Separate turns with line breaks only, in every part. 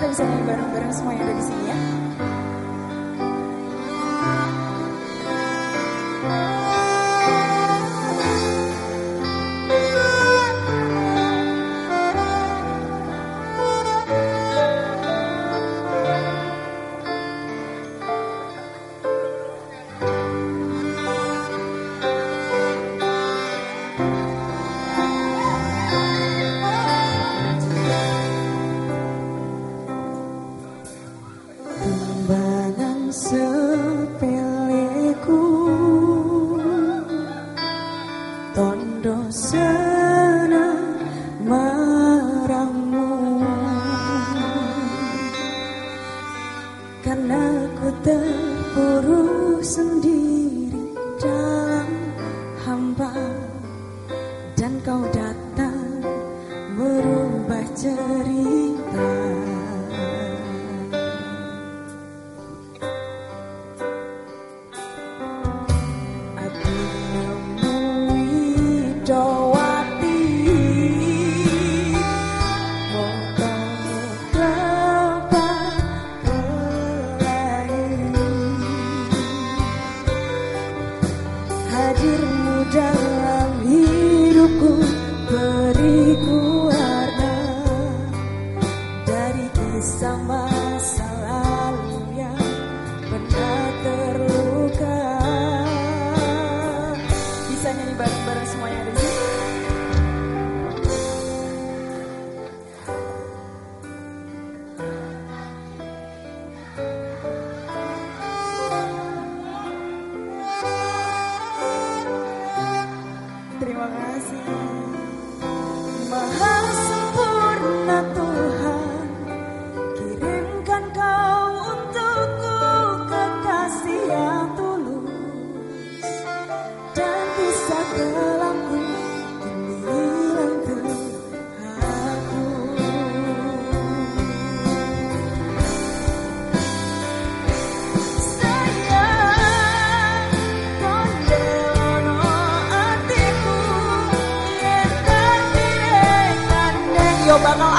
kita bisa nyanyi bareng-bareng semua yang ada di sini ya.
seu aku Yorùbá náà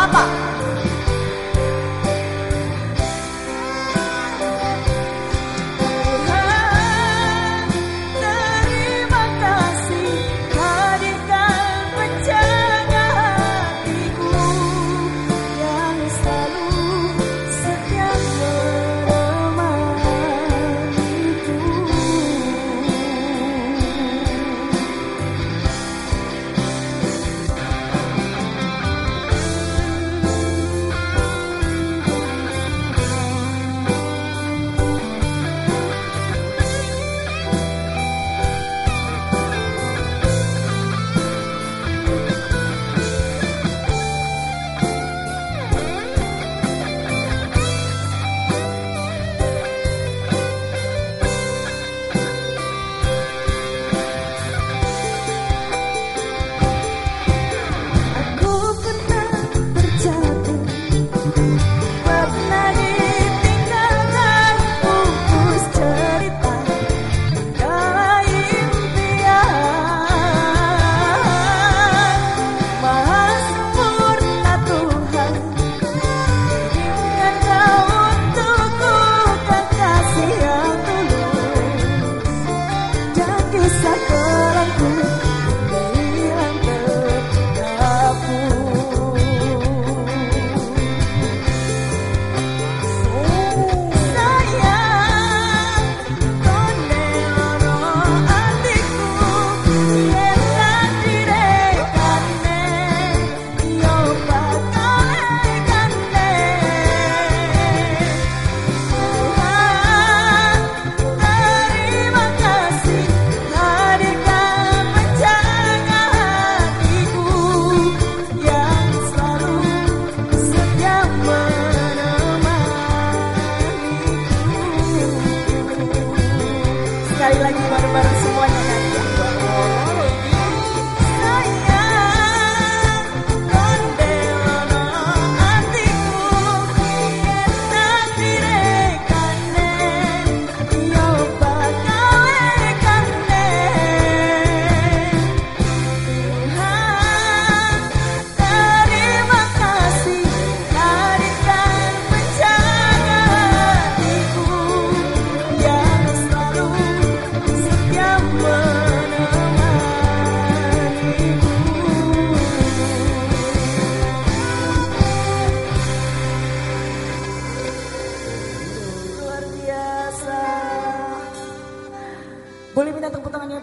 sekali lagi bareng-bareng semuanya kan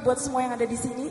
buat semua yang ada di sini.